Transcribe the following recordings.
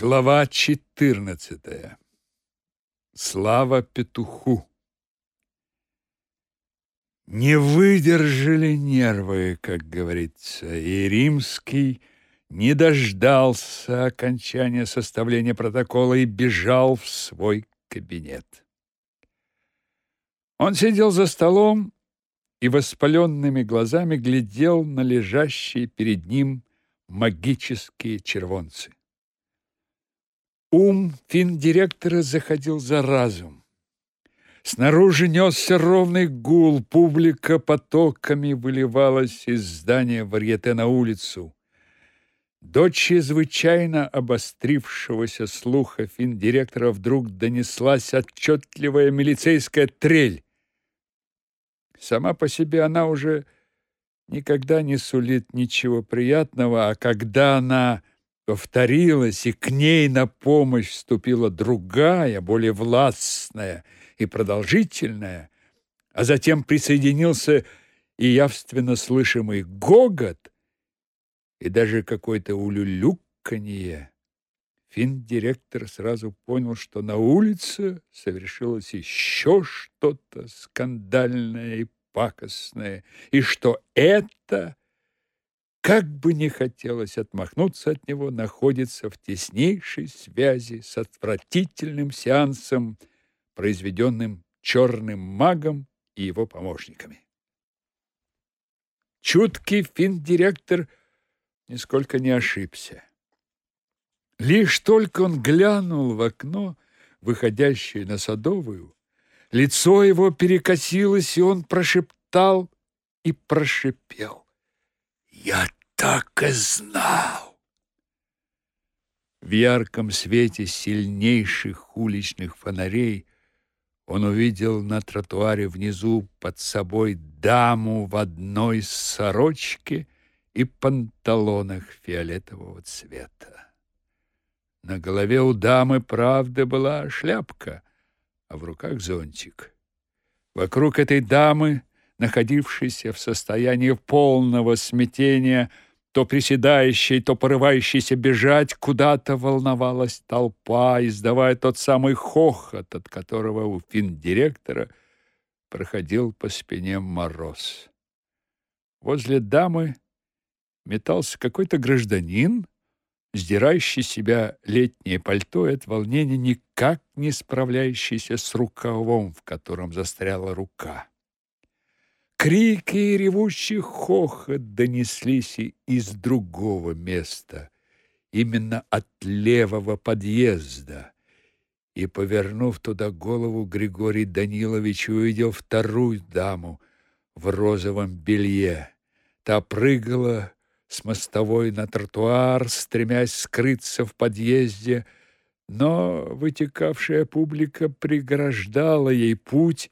Глава 14. Слава петуху. Не выдержали нервы, как говорится, и Римский не дождался окончания составления протокола и бежал в свой кабинет. Он сидел за столом и воспаленными глазами глядел на лежащие перед ним магические червонцы. Ум финдиректора заходил за разум. Снаружи несся ровный гул, публика потоками выливалась из здания варьете на улицу. До чрезвычайно обострившегося слуха финдиректора вдруг донеслась отчетливая милицейская трель. Сама по себе она уже никогда не сулит ничего приятного, а когда она повторилась, и к ней на помощь вступила другая, более властная и продолжительная, а затем присоединился и явственно слышимый гогот, и даже какое-то улюлюканье. Финдиректор сразу понял, что на улице совершилось еще что-то скандальное и пакостное, и что это как бы не хотелось отмахнуться от него, находится в теснейшей связи с отвратительным сеансом, произведенным черным магом и его помощниками. Чуткий финдиректор нисколько не ошибся. Лишь только он глянул в окно, выходящее на Садовую, лицо его перекосилось, и он прошептал и прошипел. «Я так и знал. В ярком свете сильнейших уличных фонарей он увидел на тротуаре внизу под собой даму в одной сорочке и панталонах фиолетового цвета. На голове у дамы, правда, была шляпка, а в руках зонтик. Вокруг этой дамы, находившейся в состоянии полного смятения, то приседающей, то порывающейся бежать, куда-то волновалась толпа, издавая тот самый хохот, от которого у финдиректора проходил по спине мороз. Возле дамы метался какой-то гражданин, сдирающий себя летнее пальто и от волнения никак не справляющийся с рукавом, в котором застряла рука. Крики и ревущий хохот донеслись и из другого места, именно от левого подъезда. И, повернув туда голову, Григорий Данилович увидел вторую даму в розовом белье. Та прыгала с мостовой на тротуар, стремясь скрыться в подъезде, но вытекавшая публика преграждала ей путь,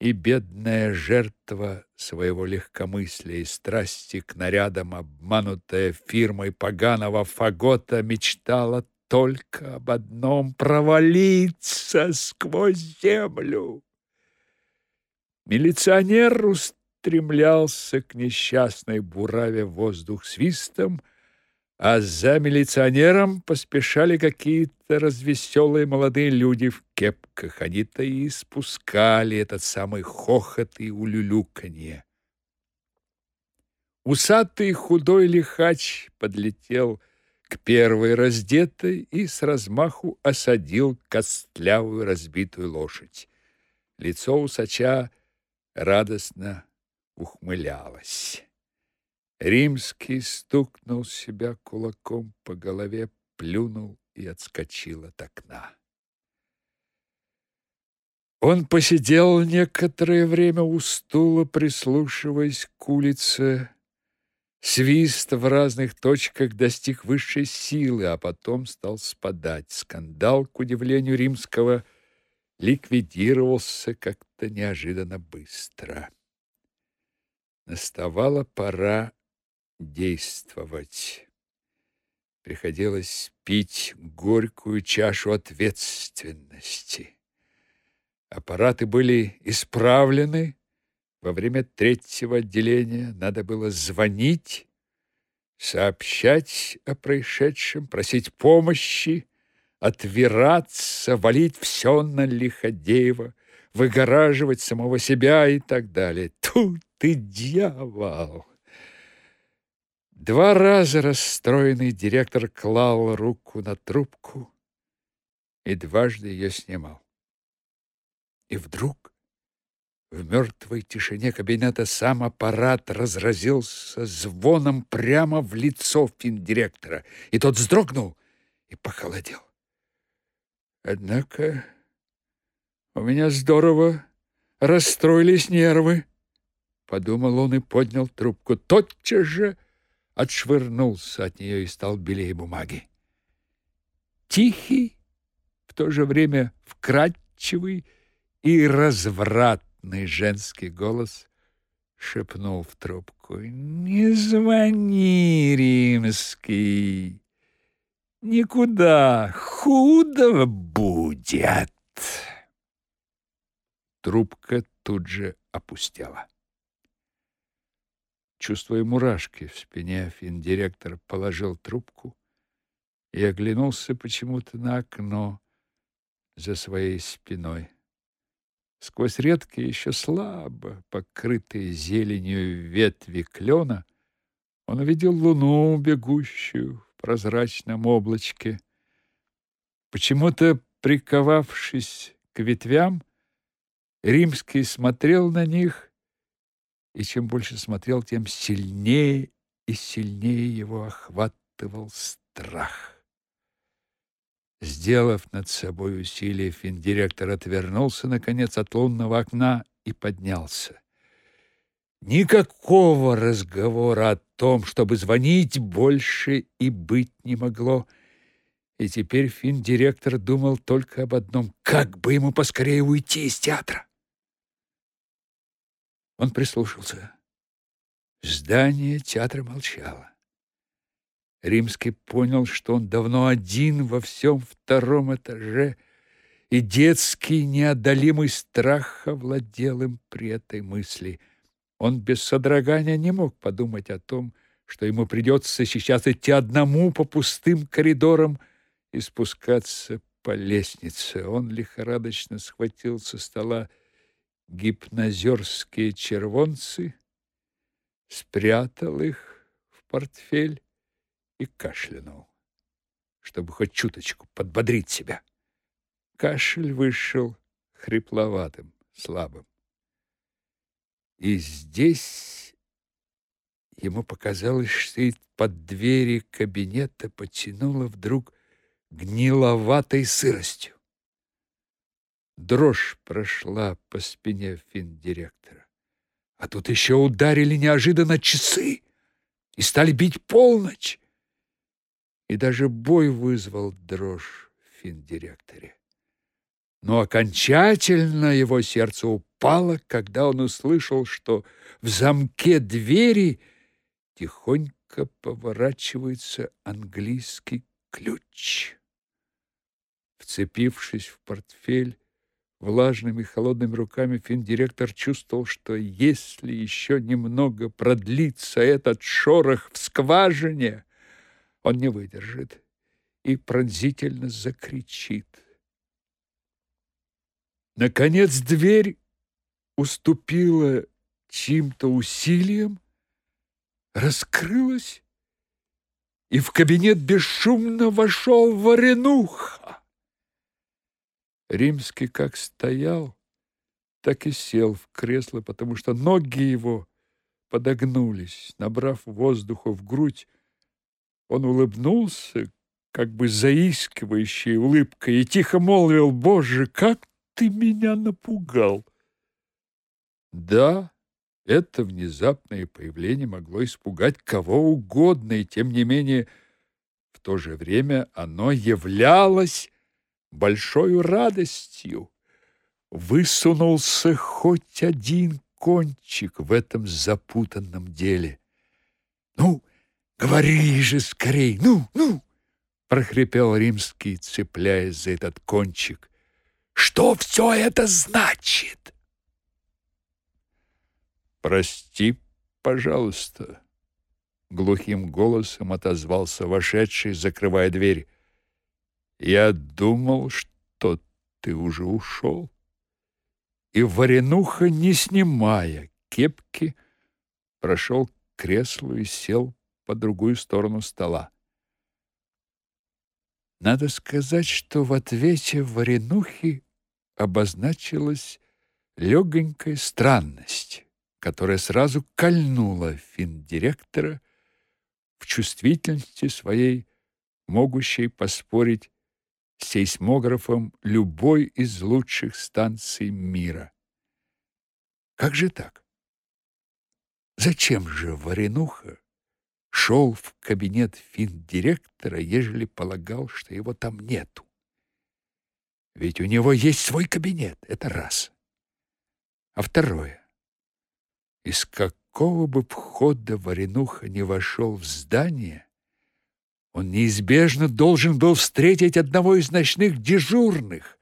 и бедная жертва своего легкомыслия и страсти к нарядам, обманутая фирмой поганого фагота, мечтала только об одном — провалиться сквозь землю. Милиционер устремлялся к несчастной бураве воздух свистом — а за милиционером поспешали какие-то развеселые молодые люди в кепках. Они-то и спускали этот самый хохот и улюлюканье. Усатый худой лихач подлетел к первой раздетой и с размаху осадил костлявую разбитую лошадь. Лицо усача радостно ухмылялось. Римский стукнул себя кулаком по голове, плюнул и отскочил от окна. Он посидел некоторое время у стула, прислушиваясь к улице. Свист в разных точках достиг высшей силы, а потом стал спадать. Скандал, к удивлению римского, ликвидировался как-то неожиданно быстро. Наставала пора действовать. Приходилось пить горькую чашу ответственности. Аппараты были исправлены. Во время третьего отделения надо было звонить, сообщать о происшедшем, просить помощи. отвираться, валить все на Лиходеева, выгораживать самого себя и так далее. Тут ты дьявол! Два раза расстроенный директор клал руку на трубку и дважды ее снимал. И вдруг в мертвой тишине кабинета сам аппарат разразился звоном прямо в лицо финдиректора, и тот вздрогнул и похолодел. Однако у меня здорово расстроились нервы, подумал он и поднял трубку. Тотчас же отшвырнулся от нее и стал белее бумаги. Тихий, в то же время вкрадчивый и развратный женский голос шепнул в трубку: "Не звони, Римский. Никуда худо будет". Трубка тут же опустела. Чувствуя мурашки в спине, финдиректор положил трубку и оглянулся почему-то на окно за своей спиной. Сквозь редкие, еще слабо покрытые зеленью ветви клена он увидел луну, бегущую в прозрачном облачке. Почему-то, приковавшись к ветвям, Римский смотрел на них, и чем больше смотрел, тем сильнее и сильнее его охватывал страх. Сделав над собой усилие, финдиректор отвернулся, наконец, от лунного окна и поднялся. Никакого разговора о том, чтобы звонить, больше и быть не могло. И теперь финдиректор думал только об одном — как бы ему поскорее уйти из театра. Он прислушался. Здание театра молчало. Римский понял, что он давно один во всем втором этаже, и детский неодолимый страх овладел им при этой мысли. Он без содрогания не мог подумать о том, что ему придется сейчас идти одному по пустым коридорам и спускаться по лестнице. Он лихорадочно схватил со стола гипнозерские червонцы, спрятал их в портфель и кашлянул, чтобы хоть чуточку подбодрить себя. Кашель вышел хрипловатым, слабым. И здесь ему показалось, что из-под двери кабинета потянуло вдруг гниловатой сыростью. Дрожь прошла по спине финдиректора. А тут еще ударили неожиданно часы и стали бить полночь и даже бой вызвал дрожь в финдиректоре. Но окончательно его сердце упало, когда он услышал, что в замке двери тихонько поворачивается английский ключ. Вцепившись в портфель, влажными холодными руками финдиректор чувствовал, что если еще немного продлится этот шорох в скважине, он не выдержит и пронзительно закричит. Наконец дверь уступила чьим-то усилиям, раскрылась, и в кабинет бесшумно вошел Варенуха. Римский как стоял, так и сел в кресло, потому что ноги его подогнулись. Набрав воздуха в грудь, он улыбнулся, как бы заискивающей улыбкой, и тихо молвил, «Боже, как ты меня напугал!» Да, это внезапное появление могло испугать кого угодно, и тем не менее в то же время оно являлось большой радостью. Высунулся хоть один кончик в этом запутанном деле. Ну, Говори же скорей, ну, ну, прохрипел Римский, цепляясь за этот кончик. Что все это значит? Прости, пожалуйста, глухим голосом отозвался вошедший, закрывая дверь. Я думал, что ты уже ушел. И Варенуха, не снимая кепки, прошел к креслу и сел по другую сторону стола. Надо сказать, что в ответе Варенухи обозначилась легонькая странность, которая сразу кольнула финдиректора в чувствительности своей, могущей поспорить сейсмографом любой из лучших станций мира. Как же так? Зачем же Варенуха шел в кабинет финдиректора, ежели полагал, что его там нету? Ведь у него есть свой кабинет, это раз. А второе. Из какого бы входа Варенуха не вошел в здание, он неизбежно должен был встретить одного из ночных дежурных.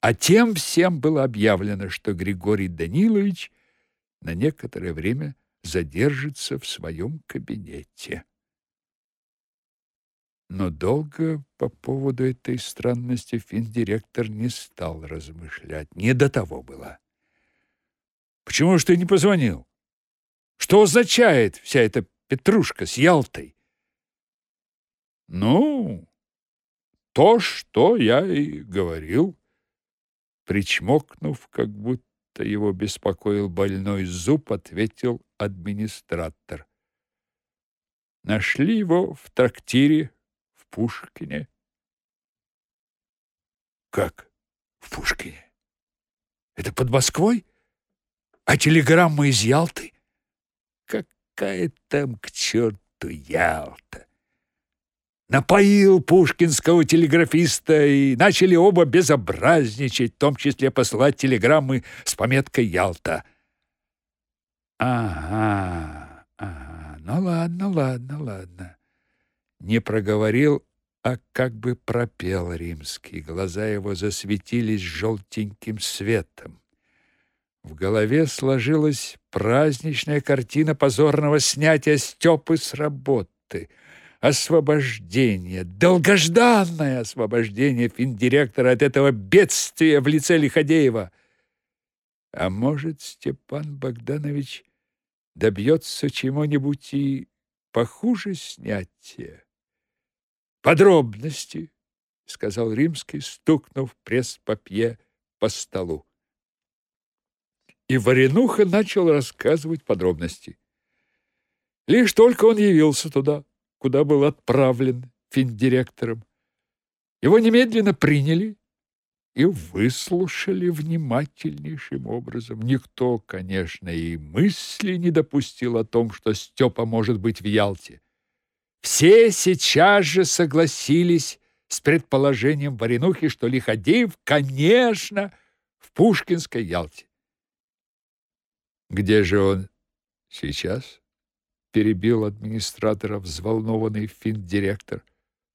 А тем всем было объявлено, что Григорий Данилович на некоторое время задержится в своем кабинете. Но долго по поводу этой странности финдиректор не стал размышлять. Не до того было. Почему же ты не позвонил? Что означает вся эта петрушка с Ялтой? Ну, то, что я и говорил, причмокнув, как будто его беспокоил больной зуб, ответил администратор. Нашли его в трактире в Пушкине. Как в Пушкине? Это под Москвой? А телеграмма из Ялты? Какая там к черту Ялта? Напоил пушкинского телеграфиста, и начали оба безобразничать, в том числе посылать телеграммы с пометкой «Ялта». Ага, ага, ну ладно, ладно, ладно. Не проговорил, а как бы пропел римский. Глаза его засветились желтеньким светом. В голове сложилась праздничная картина позорного снятия Степы с работы. Освобождение, долгожданное освобождение финдиректора от этого бедствия в лице Лиходеева. А может, Степан Богданович добьется чего-нибудь и похуже снятия? Подробности, сказал Римский, стукнув пресс-папье по столу. И Варенуха начал рассказывать подробности. Лишь только он явился туда, куда был отправлен финдиректором, его немедленно приняли и выслушали внимательнейшим образом. Никто, конечно, и мысли не допустил о том, что Степа может быть в Ялте. Все сейчас же согласились с предположением Варенухи, что Лиходеев, конечно, в Пушкинской Ялте. Где же он сейчас? Перебил администратора взволнованный финдиректор.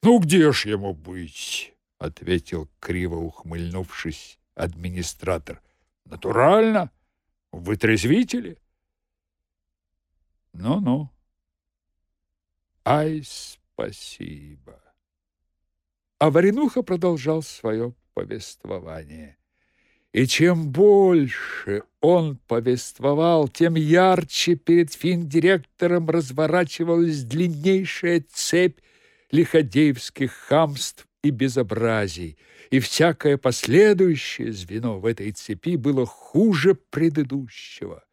Ну где ж ему быть? ответил криво ухмыльнувшись администратор. Натурально, в вытрезвителе. Ну-ну. Ай, спасибо. А Варенуха продолжал свое повествование. И чем больше он повествовал, тем ярче перед финдиректором разворачивалась длиннейшая цепь лиходеевских хамств и безобразий, и всякое последующее звено в этой цепи было хуже предыдущего.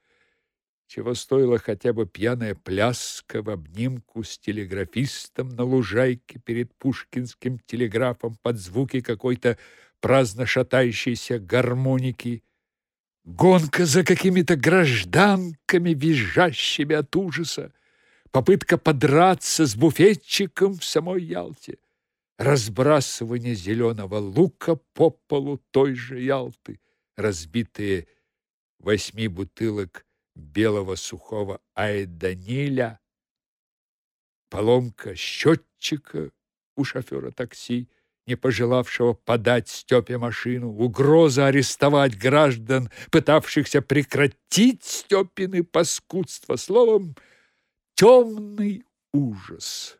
Чего стоила хотя бы пьяная пляска в обнимку с телеграфистом на лужайке перед Пушкинским телеграфом под звуки какой-то праздно шатающейся гармоники, гонка за какими-то гражданками, визжащими от ужаса, попытка подраться с буфетчиком в самой Ялте, разбрасывание зеленого лука по полу той же Ялты, разбитые восьми бутылок белого сухого айданиля, поломка счетчика у шофера такси, не пожелавшего подать Степе машину, угроза арестовать граждан, пытавшихся прекратить Степины паскудство, словом, темный ужас.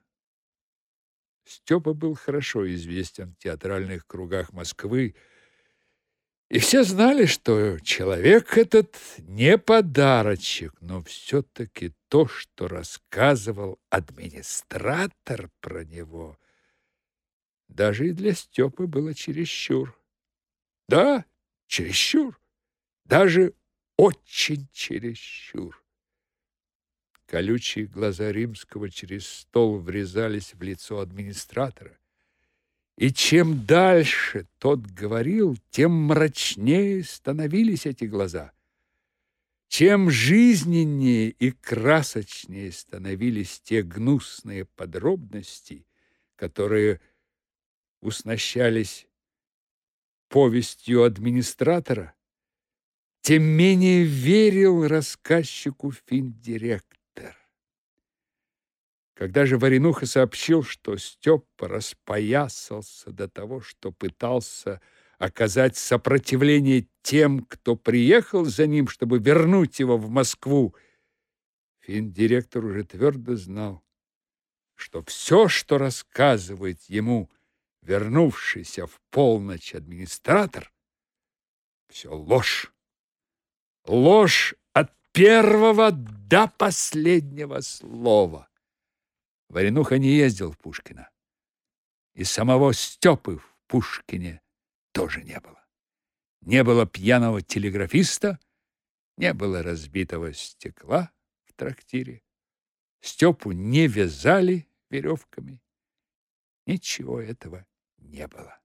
Степа был хорошо известен в театральных кругах Москвы, и все знали, что человек этот не подарочек, но все-таки то, что рассказывал администратор про него, даже и для Степы было чересчур. Да, чересчур, даже очень чересчур. Колючие глаза Римского через стол врезались в лицо администратора. И чем дальше тот говорил, тем мрачнее становились эти глаза. Чем жизненнее и красочнее становились те гнусные подробности, которые уснащались повестью администратора, тем менее верил рассказчику финдиректор. Когда же Варенуха сообщил, что Степа распоясался до того, что пытался оказать сопротивление тем, кто приехал за ним, чтобы вернуть его в Москву, финдиректор уже твердо знал, что все, что рассказывает ему вернувшийся в полночь администратор, все ложь. Ложь от первого до последнего слова. Варенуха не ездил в Пушкино. И самого Степы в Пушкине тоже не было. Не было пьяного телеграфиста, не было разбитого стекла в трактире. Степу не вязали веревками. Ничего этого не было.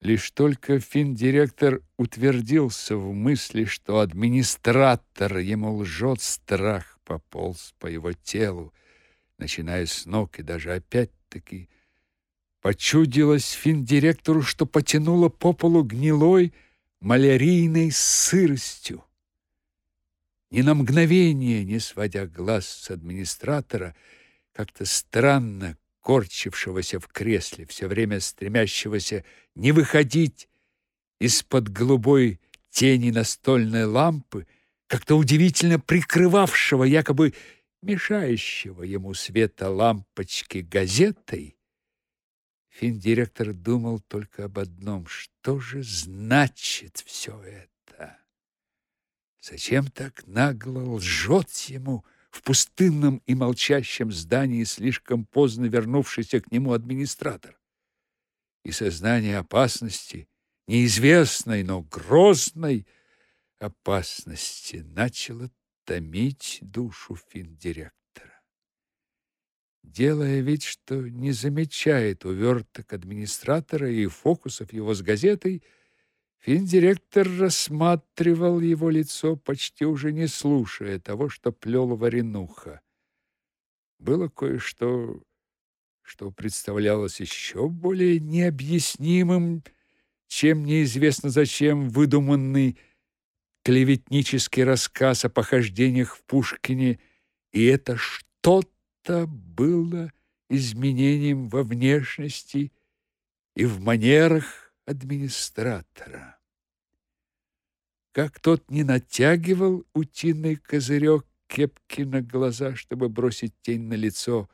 Лишь только финдиректор утвердился в мысли, что администратор ему лжет, страх пополз по его телу, начиная с ног, и даже опять-таки почудилось финдиректору, что потянуло по полу гнилой малярийной сыростью. Ни на мгновение, не сводя глаз с администратора, как-то странно корчившегося в кресле, все время стремящегося не выходить из-под голубой тени настольной лампы, как-то удивительно прикрывавшего якобы мешающего ему света лампочки газетой, финдиректор думал только об одном: что же значит все это? Зачем так нагло лжет ему в пустынном и молчащем здании слишком поздно вернувшийся к нему администратор? И сознание опасности, неизвестной, но грозной опасности, начало томить душу финдиректора. Делая вид, что не замечает уверток администратора и фокусов его с газетой, финдиректор рассматривал его лицо, почти уже не слушая того, что плел Варенуха. Было кое-что, что представлялось еще более необъяснимым, чем неизвестно зачем выдуманный клеветнический рассказ о похождениях в Пушкине, и это что-то было изменением во внешности и в манерах администратора. Как тот не натягивал утиный козырек кепки на глаза, чтобы бросить тень на лицо,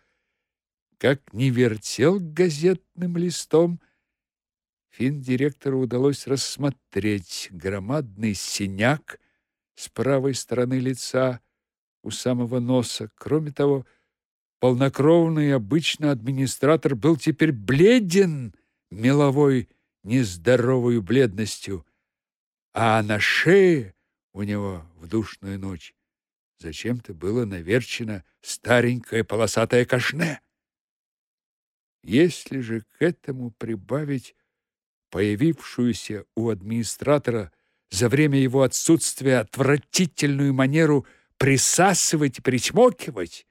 как не вертел газетным листом, финдиректору удалось рассмотреть громадный синяк с правой стороны лица у самого носа. Кроме того, полнокровный обычно администратор был теперь бледен меловой нездоровой бледностью, а на шее у него в душную ночь зачем-то было наверчено старенькое полосатое кашне. Если же к этому прибавить появившуюся у администратора за время его отсутствия отвратительную манеру присасывать и причмокивать,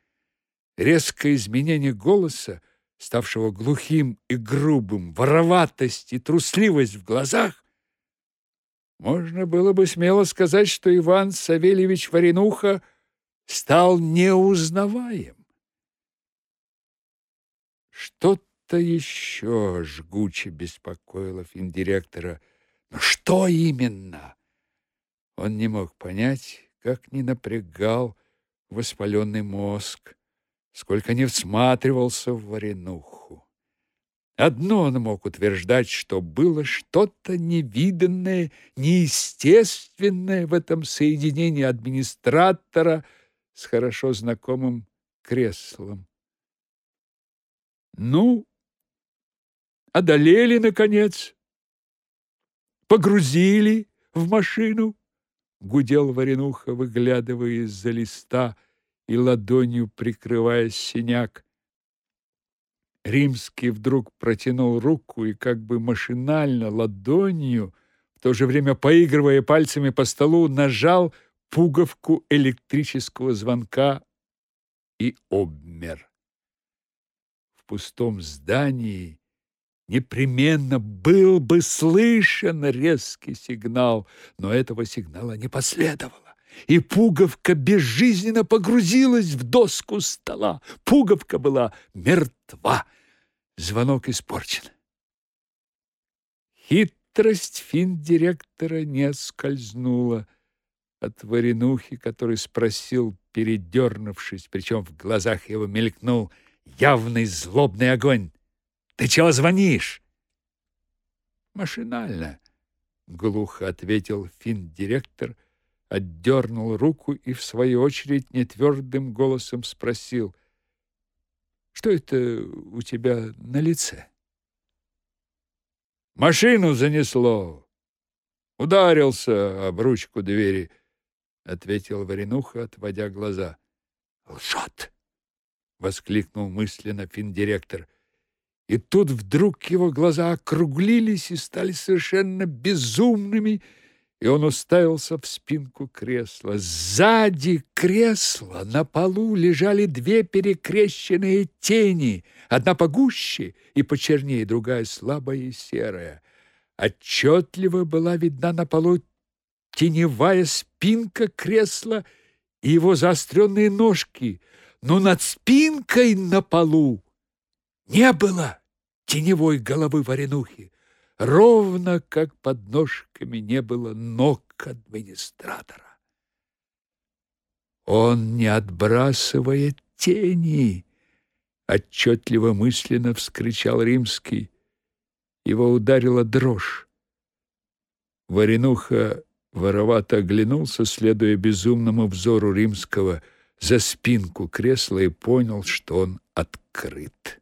резкое изменение голоса, ставшего глухим и грубым, вороватость и трусливость в глазах, можно было бы смело сказать, что Иван Савельевич Варенуха стал неузнаваем. Что что-то еще жгуче беспокоило финдиректора. Но что именно? Он не мог понять, как не напрягал воспаленный мозг, сколько не всматривался в Варенуху. Одно он мог утверждать, что было что-то невиданное, неестественное в этом соединении администратора с хорошо знакомым креслом. Ну, одолели, наконец, погрузили в машину, гудел Варенуха, выглядывая из-за листа и ладонью прикрывая синяк. Римский вдруг протянул руку и как бы машинально ладонью, в то же время поигрывая пальцами по столу, нажал пуговку электрического звонка и обмер. В пустом здании непременно был бы слышен резкий сигнал, но этого сигнала не последовало и пуговка безжизненно погрузилась в доску стола. Пуговка была мертва. Звонок испорчен. Хитрость финдиректора не скользнула от Варенухи, который спросил, передернувшись, причем в глазах его мелькнул явный злобный огонь. «Ты чего звонишь?» «Машинально», — глухо ответил финдиректор, отдернул руку и, в свою очередь, нетвердым голосом спросил — что это у тебя на лице? Машину занесло. Ударился об ручку двери, ответил Варенуха, отводя глаза. Лжет! воскликнул мысленно финдиректор. И тут вдруг его глаза округлились и стали совершенно безумными и он уставился в спинку кресла. Сзади кресла на полу лежали две перекрещенные тени, одна погуще и почернее, другая слабая и серая. Отчетливо была видна на полу теневая спинка кресла и его заостренные ножки, но над спинкой на полу не было теневой головы Варенухи ровно как под ножками не было ног администратора. Он не отбрасывает тени, отчетливо мысленно вскричал Римский. Его ударила дрожь. Варенуха воровато оглянулся, следуя безумному взору Римского за спинку кресла и понял, что он открыт.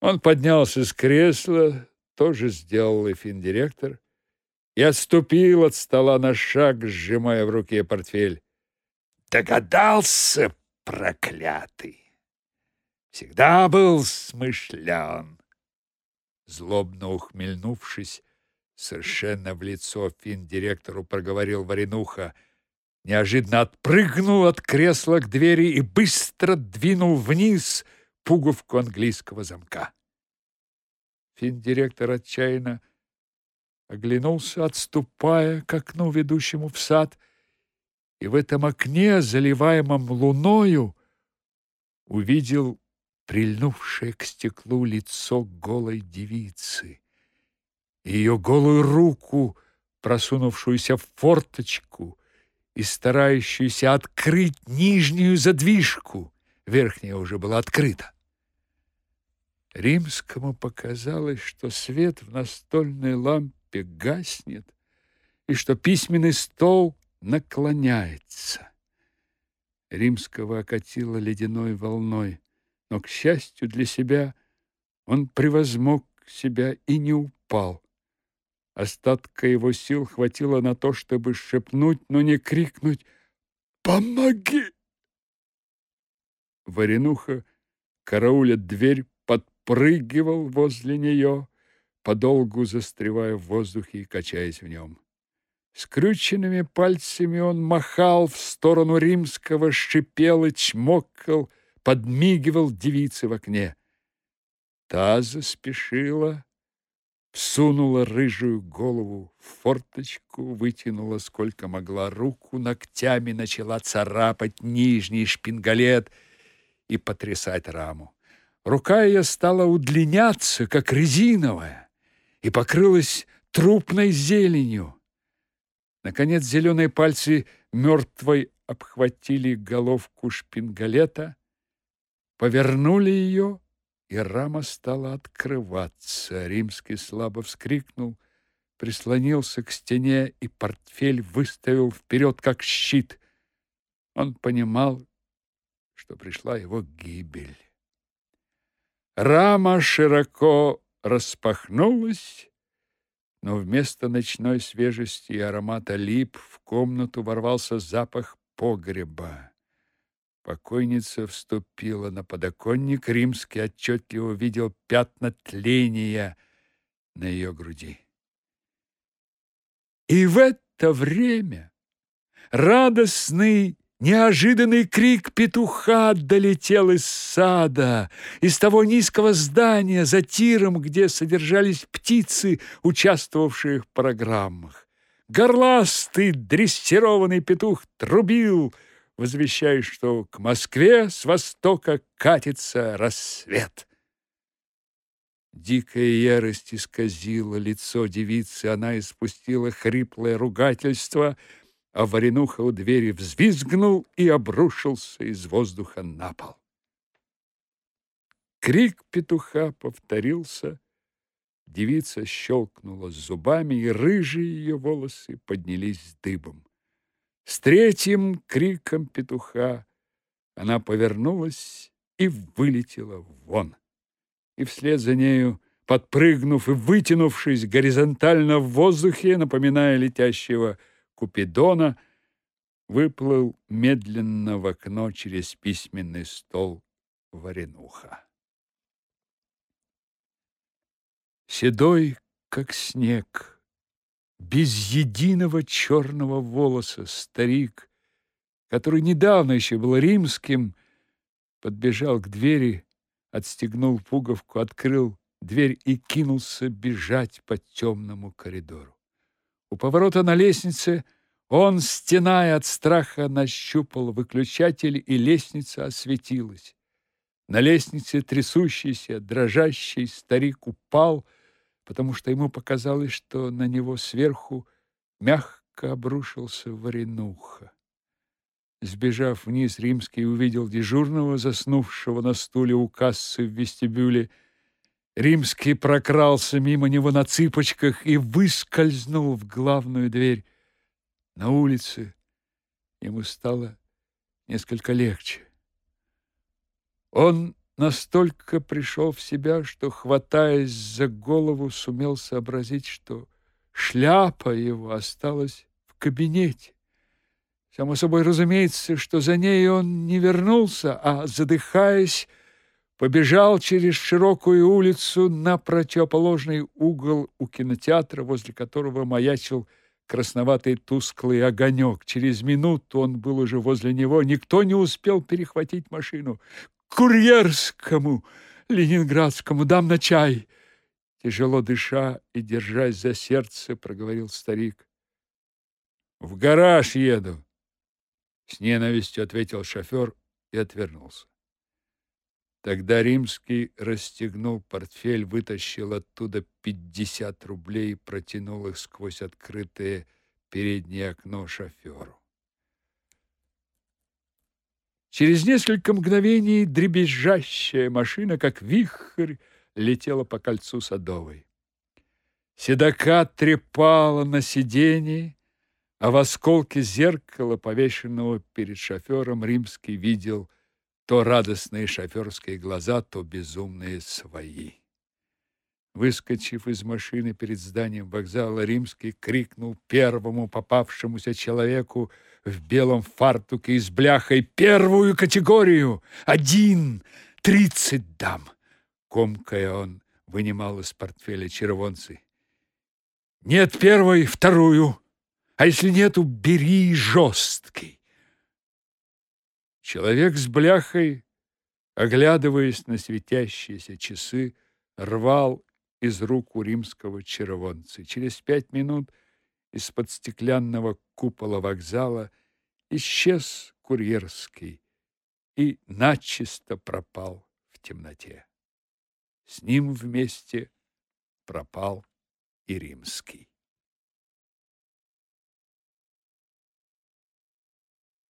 Он поднялся с кресла, тоже сделал и финдиректор, и отступил от стола на шаг, сжимая в руке портфель. Догадался, проклятый! Всегда был смышлен. Злобно ухмыльнувшись, совершенно в лицо финдиректору проговорил Варенуха, неожиданно отпрыгнул от кресла к двери и быстро двинул вниз — пуговку английского замка. Финдиректор отчаянно оглянулся, отступая к окну, ведущему в сад, и в этом окне, заливаемом луною, увидел прильнувшее к стеклу лицо голой девицы, ее голую руку, просунувшуюся в форточку и старающуюся открыть нижнюю задвижку. Верхняя уже была открыта. Римскому показалось, что свет в настольной лампе гаснет и что письменный стол наклоняется. Римского окатило ледяной волной, но, к счастью для себя, он превозмог себя и не упал. Остатка его сил хватило на то, чтобы шепнуть, но не крикнуть «Помоги!». Варенуха карауля дверь подпрыгивал возле нее, подолгу застревая в воздухе и качаясь в нем. Скрюченными пальцами он махал в сторону римского, шипел и чмокал, подмигивал девице в окне. Та заспешила, всунула рыжую голову в форточку, вытянула сколько могла руку, ногтями начала царапать нижний шпингалет и потрясать раму. Рука ее стала удлиняться, как резиновая, и покрылась трупной зеленью. Наконец зеленые пальцы мертвой обхватили головку шпингалета, повернули ее, и рама стала открываться. Римский слабо вскрикнул, прислонился к стене и портфель выставил вперед, как щит. Он понимал, что пришла его гибель. Рама широко распахнулась, но вместо ночной свежести и аромата лип в комнату ворвался запах погреба. Покойница вступила на подоконник, римский отчетливо видел пятна тления на ее груди. И в это время радостный Неожиданный крик петуха долетел из сада, из того низкого здания за тиром, где содержались птицы, участвовавшие в программах. Горластый дрессированный петух трубил, возвещая, что к Москве с востока катится рассвет. Дикая ярость исказила лицо девицы, она испустила хриплое ругательство — а Варенуха у двери взвизгнул и обрушился из воздуха на пол. Крик петуха повторился, девица щелкнула зубами, и рыжие ее волосы поднялись дыбом. С третьим криком петуха она повернулась и вылетела вон. И вслед за нею, подпрыгнув и вытянувшись горизонтально в воздухе, напоминая летящего Купидона, выплыл медленно в окно через письменный стол Варенуха. Седой, как снег, без единого черного волоса старик, который недавно еще был римским, подбежал к двери, отстегнул пуговку, открыл дверь и кинулся бежать по темному коридору. У поворота на лестнице он, стеная от страха, нащупал выключатель, и лестница осветилась. На лестнице трясущийся, дрожащий старик упал, потому что ему показалось, что на него сверху мягко обрушился варенуха. Сбежав вниз, Римский увидел дежурного, заснувшего на стуле у кассы в вестибюле, Римский прокрался мимо него на цыпочках и выскользнул в главную дверь. На улице ему стало несколько легче. Он настолько пришел в себя, что, хватаясь за голову, сумел сообразить, что шляпа его осталась в кабинете. Само собой разумеется, что за ней он не вернулся, а, задыхаясь, побежал через широкую улицу на противоположный угол у кинотеатра, возле которого маячил красноватый тусклый огонек. Через минуту он был уже возле него. Никто не успел перехватить машину. «Курьерскому! Ленинградскому! Дам на чай!» Тяжело дыша и держась за сердце, проговорил старик. «В гараж еду!» С ненавистью ответил шофер и отвернулся. Тогда Римский расстегнул портфель, вытащил оттуда пятьдесят рублей и протянул их сквозь открытое переднее окно шоферу. Через несколько мгновений дребезжащая машина, как вихрь, летела по кольцу Садовой. Седока трепала на сиденье, а в осколке зеркала, повешенного перед шофером, Римский видел то радостные шоферские глаза, то безумные свои. Выскочив из машины перед зданием вокзала, Римский крикнул первому попавшемуся человеку в белом фартуке и с бляхой «Первую категорию! Один! Тридцать дам!» Комкая он вынимал из портфеля червонцы. «Нет первой, вторую! А если нету, бери жесткий!» Человек с бляхой, оглядываясь на светящиеся часы, рвал из рук у римского червонца. Через пять минут из-под стеклянного купола вокзала исчез курьерский и начисто пропал в темноте. С ним вместе пропал и римский.